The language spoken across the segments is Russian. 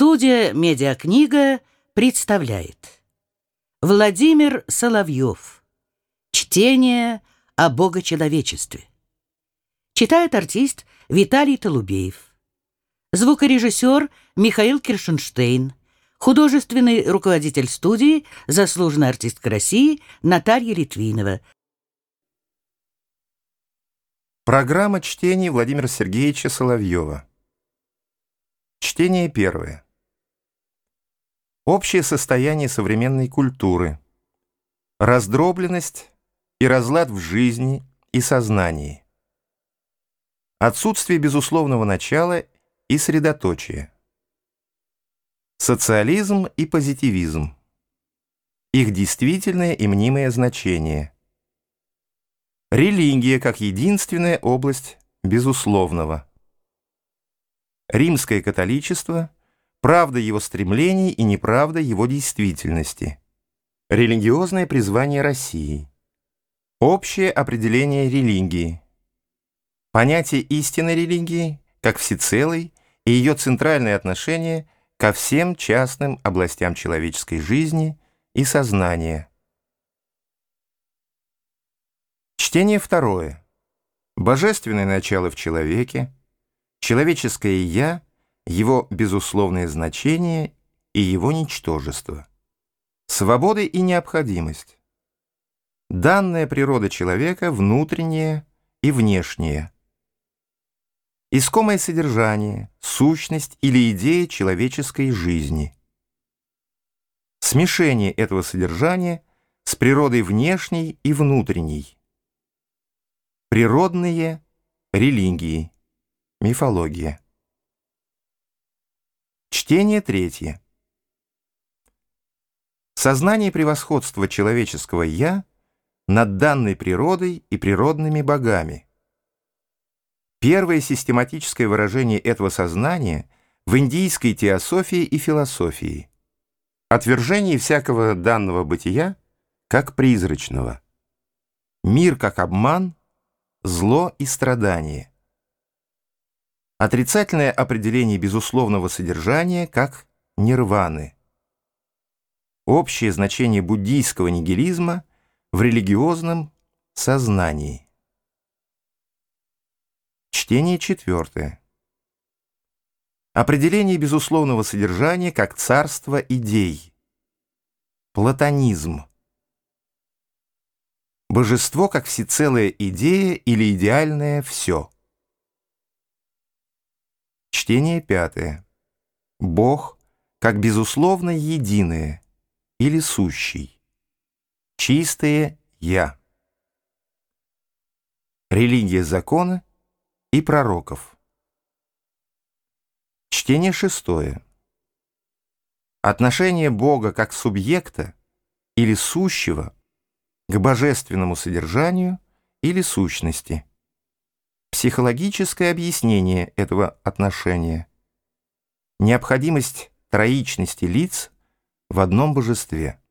Студия «Медиакнига» представляет. Владимир Соловьев. Чтение о богочеловечестве. Читает артист Виталий Толубеев. Звукорежиссер Михаил Киршенштейн. Художественный руководитель студии, заслуженная артистка России Наталья Литвинова. Программа чтений Владимира Сергеевича Соловьева. Чтение первое. Общее состояние современной культуры. Раздробленность и разлад в жизни и сознании. Отсутствие безусловного начала и средоточия. Социализм и позитивизм. Их действительное и мнимое значение. Религия как единственная область безусловного римское католичество, правда его стремлений и неправда его действительности, религиозное призвание России, общее определение религии, понятие истинной религии как всецелой и ее центральное отношение ко всем частным областям человеческой жизни и сознания. Чтение второе. Божественное начало в человеке, Человеческое «я», его безусловное значение и его ничтожество. Свобода и необходимость. Данная природа человека внутренняя и внешняя. Искомое содержание, сущность или идея человеческой жизни. Смешение этого содержания с природой внешней и внутренней. Природные религии. Мифология. Чтение третье. Сознание превосходства человеческого «я» над данной природой и природными богами. Первое систематическое выражение этого сознания в индийской теософии и философии. Отвержение всякого данного бытия как призрачного. Мир как обман, зло и страдание. Отрицательное определение безусловного содержания как нирваны. Общее значение буддийского нигилизма в религиозном сознании. Чтение четвертое. Определение безусловного содержания как царство идей. Платонизм. Божество как всецелая идея или идеальное все. Чтение пятое. Бог как безусловно единое или сущий. Чистое Я. Религия закона и пророков. Чтение шестое. Отношение Бога как субъекта или сущего к божественному содержанию или сущности. Психологическое объяснение этого отношения. Необходимость троичности лиц в одном божестве.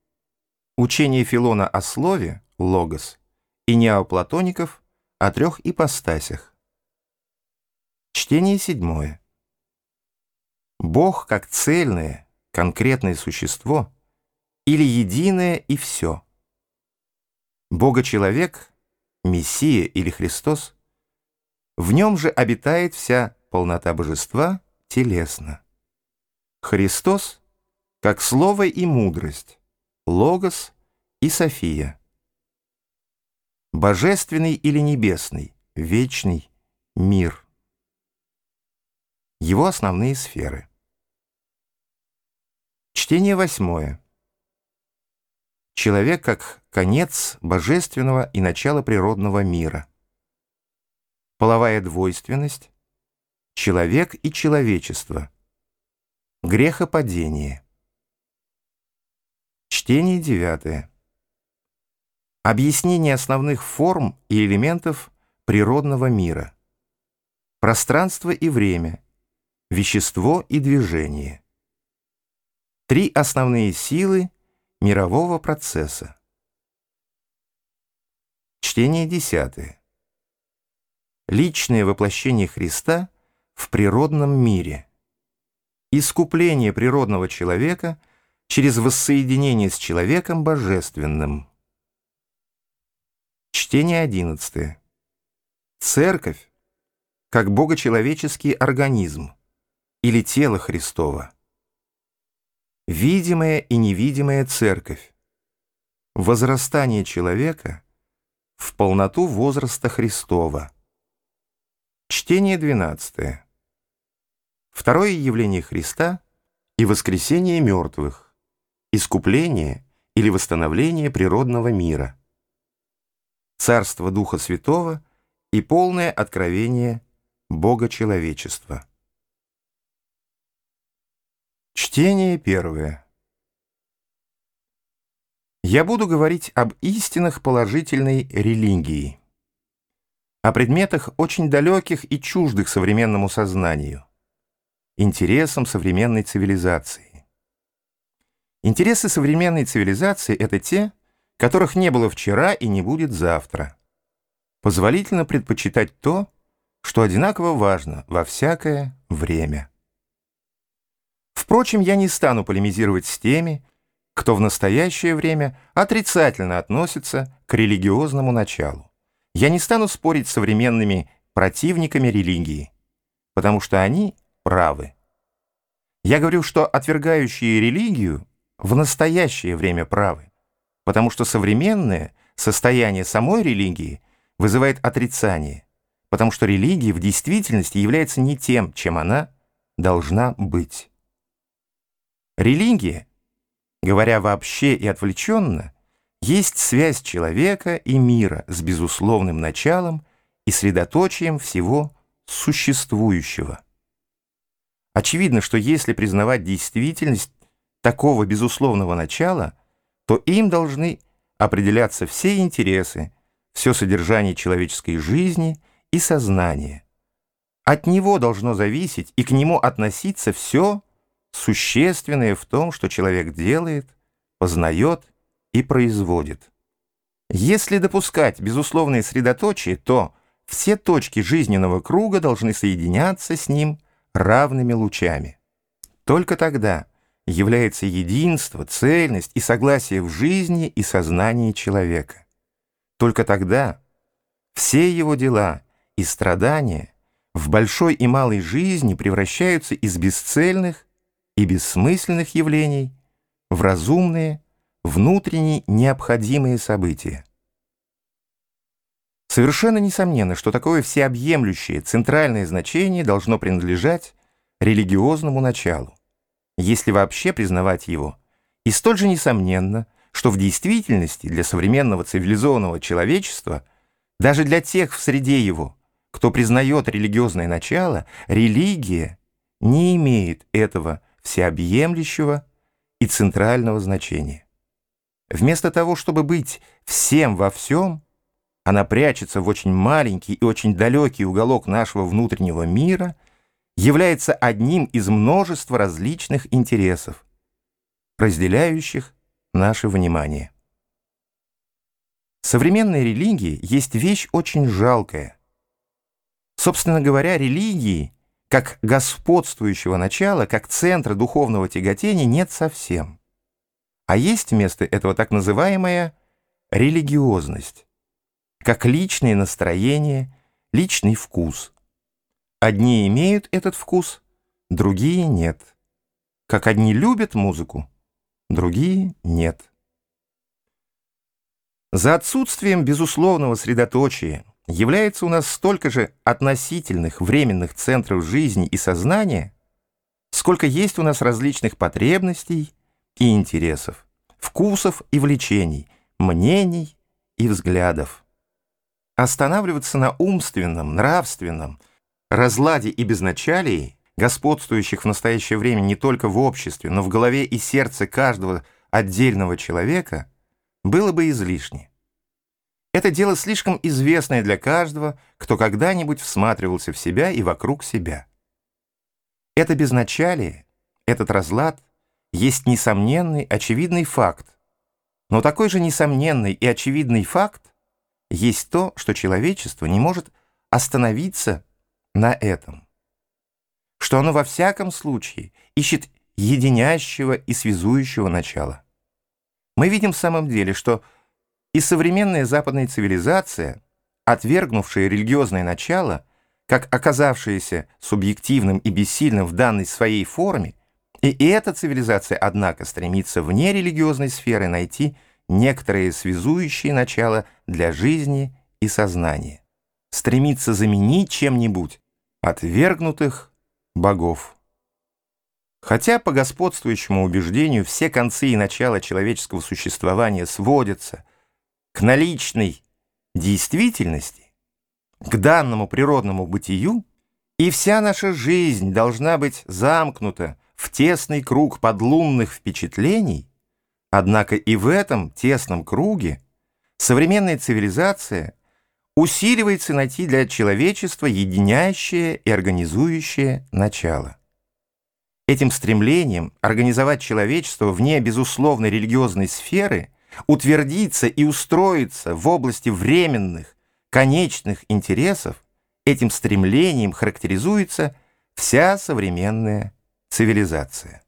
Учение Филона о слове, логос, и неоплатоников о трех ипостасях. Чтение седьмое. Бог как цельное, конкретное существо или единое и все. Бога-человек, Мессия или Христос – в нем же обитает вся полнота божества телесно. Христос как слово и мудрость, логос и София. Божественный или небесный, вечный мир. Его основные сферы. Чтение восьмое. Человек как конец божественного и начало природного мира половая двойственность, человек и человечество, грехопадение. Чтение девятое. Объяснение основных форм и элементов природного мира. Пространство и время, вещество и движение. Три основные силы мирового процесса. Чтение десятое личное воплощение Христа в природном мире. искупление природного человека через воссоединение с человеком божественным. Чтение 11. Церковь как богочеловеческий организм или тело Христово. Видимая и невидимая церковь. Возрастание человека в полноту возраста Христова. Чтение 12. Второе явление Христа и воскресение мертвых, искупление или восстановление природного мира, Царство Духа Святого и полное откровение Бога человечества. Чтение первое. Я буду говорить об истинах положительной религии, о предметах очень далеких и чуждых современному сознанию, интересам современной цивилизации. Интересы современной цивилизации — это те, которых не было вчера и не будет завтра. Позволительно предпочитать то, что одинаково важно во всякое время. Впрочем, я не стану полемизировать с теми, кто в настоящее время отрицательно относится к религиозному началу. Я не стану спорить с современными противниками религии, потому что они правы. Я говорю, что отвергающие религию в настоящее время правы, потому что современное состояние самой религии вызывает отрицание, потому что религия в действительности является не тем, чем она должна быть. Религия, говоря вообще и отвлеченно, есть связь человека и мира с безусловным началом и средоточием всего существующего. Очевидно, что если признавать действительность такого безусловного начала, то им должны определяться все интересы, все содержание человеческой жизни и сознания. От него должно зависеть и к нему относиться все существенное в том, что человек делает, познает и производит. Если допускать безусловное средоточие, то все точки жизненного круга должны соединяться с ним – равными лучами. Только тогда является единство, цельность и согласие в жизни и сознании человека. Только тогда все его дела и страдания в большой и малой жизни превращаются из бесцельных и бессмысленных явлений в разумные, внутренне необходимые события. Совершенно несомненно, что такое всеобъемлющее центральное значение должно принадлежать религиозному началу, если вообще признавать его, и столь же несомненно, что в действительности для современного цивилизованного человечества, даже для тех в среде его, кто признает религиозное начало, религия не имеет этого всеобъемлющего и центрального значения. Вместо того, чтобы быть всем во всем, она прячется в очень маленький и очень далекий уголок нашего внутреннего мира, является одним из множества различных интересов, разделяющих наше внимание. Современная религия есть вещь очень жалкая. Собственно говоря, религии, как господствующего начала, как центра духовного тяготения, нет совсем. А есть вместо этого так называемая религиозность как личное настроение, личный вкус. Одни имеют этот вкус, другие нет. Как одни любят музыку, другие нет. За отсутствием безусловного средоточия является у нас столько же относительных временных центров жизни и сознания, сколько есть у нас различных потребностей и интересов, вкусов и влечений, мнений и взглядов. Останавливаться на умственном, нравственном, разладе и безначалии, господствующих в настоящее время не только в обществе, но в голове и сердце каждого отдельного человека, было бы излишне. Это дело слишком известное для каждого, кто когда-нибудь всматривался в себя и вокруг себя. Это безначалие, этот разлад есть несомненный, очевидный факт, но такой же несомненный и очевидный факт есть то, что человечество не может остановиться на этом. что оно во всяком случае ищет единящего и связующего начала. Мы видим в самом деле, что и современная западная цивилизация, отвергнувшая религиозное начало, как оказавшаяся субъективным и бессильным в данной своей форме, и эта цивилизация, однако, стремится вне религиозной сферы найти некоторые связующие начала для жизни и сознания, стремится заменить чем-нибудь отвергнутых богов. Хотя по господствующему убеждению все концы и начала человеческого существования сводятся к наличной действительности, к данному природному бытию, и вся наша жизнь должна быть замкнута в тесный круг подлунных впечатлений, однако и в этом тесном круге современная цивилизация усиливается найти для человечества единящее и организующее начало. Этим стремлением организовать человечество вне безусловной религиозной сферы, утвердиться и устроиться в области временных, конечных интересов, этим стремлением характеризуется вся современная цивилизация.